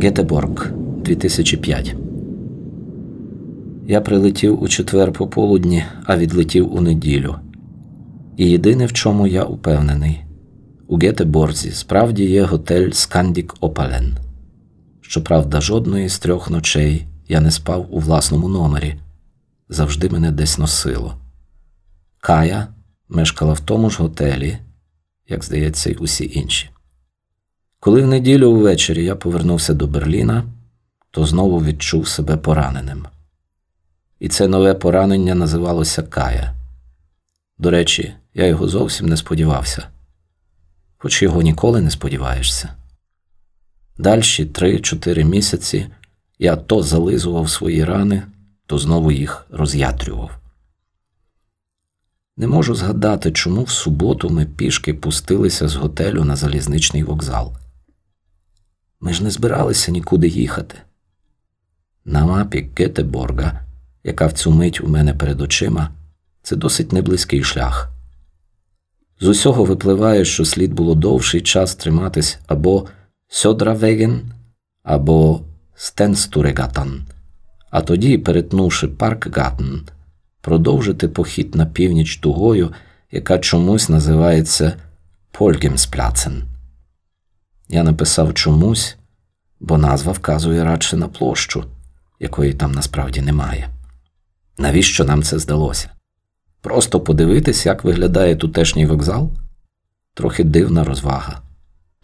Гетеборг 2005. Я прилетів у четвер пополудні, а відлетів у неділю. І єдине, в чому я упевнений, у Гетеборзі справді є готель Скандік Опален. Щоправда, жодної з трьох ночей я не спав у власному номері, завжди мене десь носило. Кая мешкала в тому ж готелі, як здається, й усі інші. Коли в неділю ввечері я повернувся до Берліна, то знову відчув себе пораненим. І це нове поранення називалося Кая. До речі, я його зовсім не сподівався, хоч його ніколи не сподіваєшся. Дальші три-чотири місяці я то зализував свої рани, то знову їх роз'ятрював. Не можу згадати, чому в суботу ми пішки пустилися з готелю на залізничний вокзал. Ми ж не збиралися нікуди їхати. На мапі Гетеборга, яка в цю мить у мене перед очима, це досить неблизький шлях. З усього випливає, що слід було довший час триматись або Сьодравеген, або Стенстурегатан, а тоді, перетнувши парк продовжити похід на північ тугою, яка чомусь називається Польгемспляцен. Я написав чомусь, бо назва вказує радше на площу, якої там насправді немає. Навіщо нам це здалося? Просто подивитись, як виглядає тутешній вокзал? Трохи дивна розвага.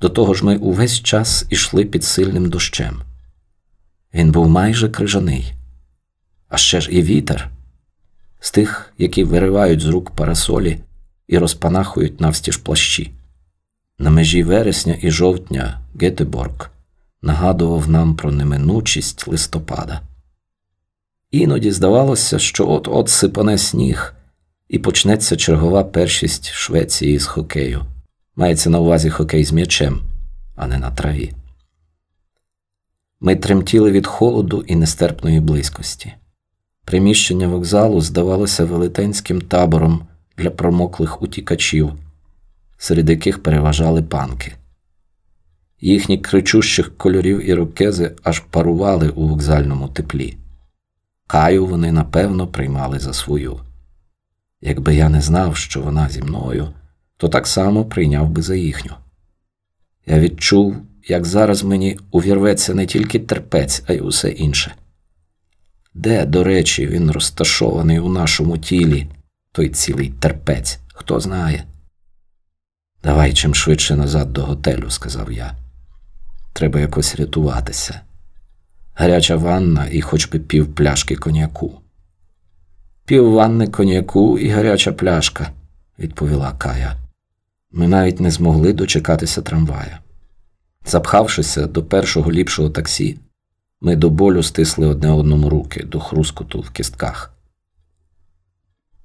До того ж, ми увесь час ішли під сильним дощем. Він був майже крижаний, а ще ж і вітер з тих, які виривають з рук парасолі і розпанахують навстіж плащі. На межі вересня і жовтня Гетеборг нагадував нам про неминучість листопада. Іноді здавалося, що от-от сипане сніг, і почнеться чергова першість Швеції з хокею. Мається на увазі хокей з м'ячем, а не на траві. Ми тремтіли від холоду і нестерпної близькості. Приміщення вокзалу здавалося велетенським табором для промоклих утікачів, серед яких переважали панки. Їхні кричущих кольорів і рокези аж парували у вокзальному теплі. Каю вони напевно приймали за свою. Якби я не знав, що вона зі мною, то так само прийняв би за їхню. Я відчув, як зараз мені увірветься не тільки терпець, а й усе інше. Де, до речі, він розташований у нашому тілі, той цілий терпець, хто знає. Давай чим швидше назад до готелю, сказав я. Треба якось рятуватися. Гаряча ванна і хоч би пів пляшки коньяку. Пів ванни коньяку і гаряча пляшка, відповіла Кая. Ми навіть не змогли дочекатися трамвая. Запхавшися до першого ліпшого таксі, ми до болю стисли одне одному руки до хрускоту в кістках.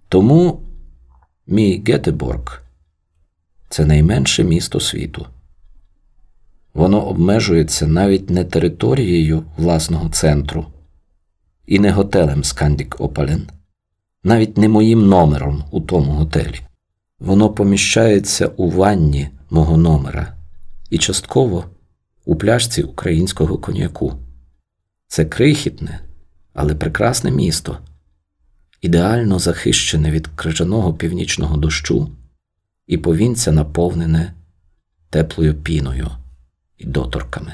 Тому мій Гетеборг це найменше місто світу. Воно обмежується навіть не територією власного центру і не готелем Скандік Опален, навіть не моїм номером у тому готелі. Воно поміщається у ванні мого номера і частково у пляшці українського коньяку. Це крихітне, але прекрасне місто, ідеально захищене від крижаного північного дощу і повінця наповнене теплою піною і доторками.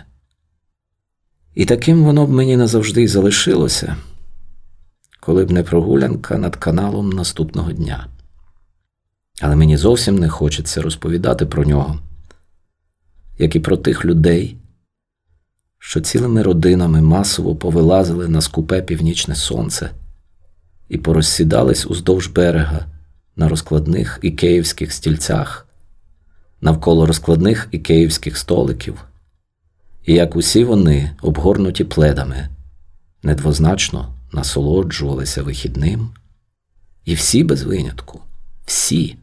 І таким воно б мені назавжди й залишилося, коли б не прогулянка над каналом наступного дня. Але мені зовсім не хочеться розповідати про нього, як і про тих людей, що цілими родинами масово повилазили на скупе північне сонце і порозсідались уздовж берега на розкладних і київських стільцях, навколо розкладних і київських столиків, і як усі вони, обгорнуті пледами, недвозначно насолоджувалися вихідним, і всі без винятку, всі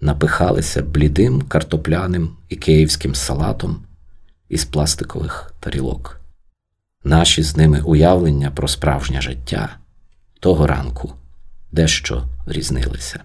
напихалися блідим картопляним і київським салатом із пластикових тарілок. Наші з ними уявлення про справжнє життя того ранку дещо різнилися.